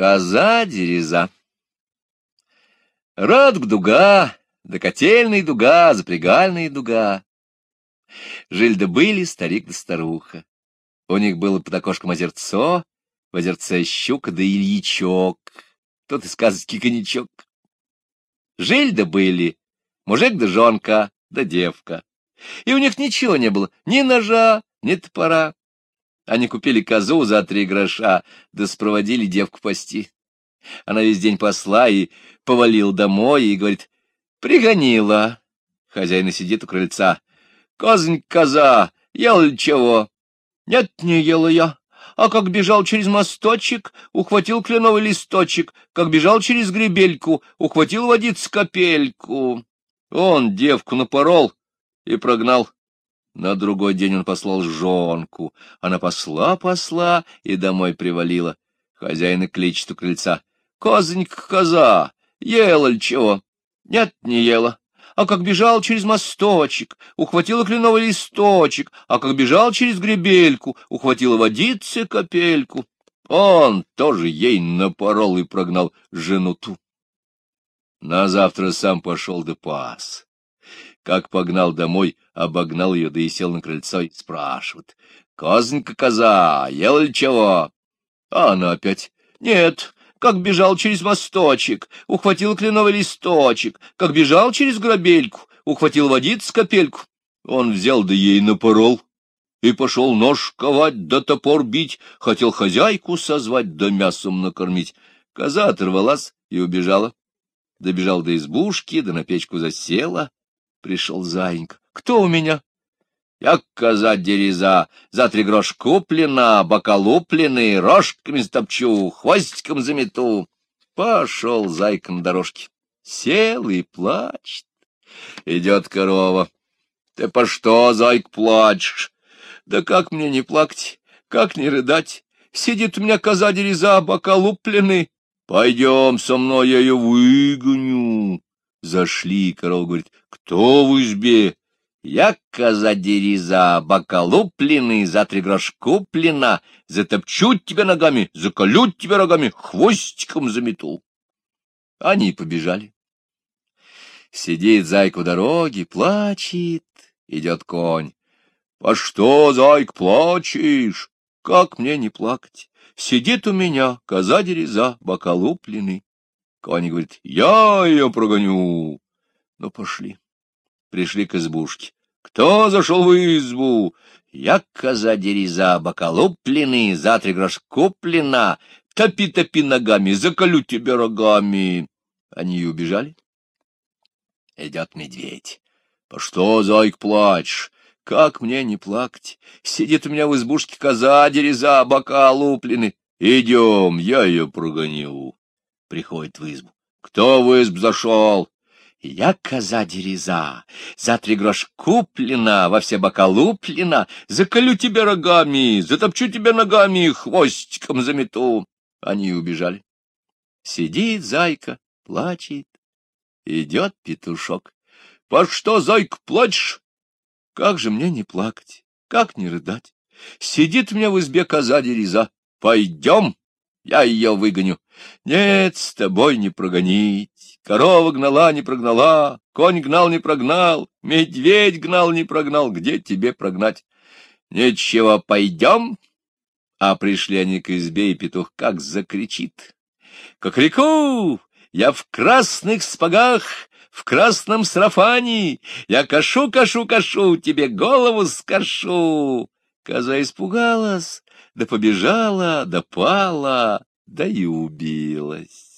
Коза-дереза. Радуг-дуга, да котельная дуга, запрягальная дуга. Жили да были старик да старуха. У них было под окошком озерцо, в озерце щука да ильичок, тот и сказочки коньячок. Жили да были мужик да жонка да девка. И у них ничего не было, ни ножа, ни топора. Они купили козу за три гроша, да спроводили девку пасти. Она весь день посла и повалил домой, и говорит, пригонила. Хозяин сидит у крыльца. Козонь коза, ел ли чего? Нет, не ела я. А как бежал через мосточек, ухватил кленовый листочек, как бежал через гребельку, ухватил водиц капельку. Он девку напорол и прогнал. На другой день он послал жонку. Она посла-посла и домой привалила. Хозяин кличет у крыльца. — Козонька, коза, ела ли чего? — Нет, не ела. А как бежал через мосточек, ухватила кленовый листочек, а как бежал через гребельку, ухватила водицы капельку. Он тоже ей напорол и прогнал жену ту. На завтра сам пошел да пас. Как погнал домой, обогнал ее, да и сел на крыльцо и спрашивает. — Козонька коза, ел ли чего? А она опять. — Нет, как бежал через мосточек, ухватил кленовый листочек, как бежал через грабельку, ухватил водиц капельку. Он взял да ей напорол и пошел нож ковать да топор бить, хотел хозяйку созвать да мясом накормить. Коза оторвалась и убежала. Добежал до избушки, да на печку засела. Пришел заинька. — Кто у меня? — Я коза дереза, за три грош куплена, бока луплены, рожками стопчу, хвостиком замету. Пошел зайка на дорожке. Сел и плачет. Идет корова. — Ты по что, зайк, плачешь? — Да как мне не плакать, как не рыдать? Сидит у меня коза дереза, бока луплены. Пойдем со мной, я ее выгоню. Зашли, корова говорит, кто в избе? Я коза дереза, бока луплены, за три грош куплена, затопчу тебя ногами, заколю тебя рогами, хвостиком замету. Они побежали. Сидит зайка у дороги, плачет, идет конь. — По что, зайк, плачешь? Как мне не плакать? Сидит у меня коза-дереза, бока луплены. Конь говорит, я ее прогоню. Ну, пошли. Пришли к избушке. Кто зашел в избу? Я коза-дереза, бока луплены, за три грош куплена. Топи-топи ногами, заколю тебя рогами. Они и убежали. Идет медведь. По что, зайк, плачешь? Как мне не плакать? Сидит у меня в избушке коза, дереза, бока луплены. Идем, я ее прогоню. Приходит в избу. Кто в изб зашел? Я коза дереза, за три грош куплена, во все бока луплена, заколю тебя рогами, затопчу тебя ногами, хвостиком замету. Они убежали. Сидит зайка, плачет. Идет петушок. — По что, зайка, плачешь? Как же мне не плакать, как не рыдать? Сидит у меня в избе коза дереза. Пойдем, я ее выгоню. Нет, с тобой не прогонить. Корова гнала, не прогнала, конь гнал, не прогнал, медведь гнал, не прогнал. Где тебе прогнать? Ничего, пойдем. А пришли они к избе, и петух как закричит. Как реку! Я в красных спагах, в красном сарафане, я кашу, кашу, кашу, тебе голову скашу. Коза испугалась, да побежала, да пала, да и убилась.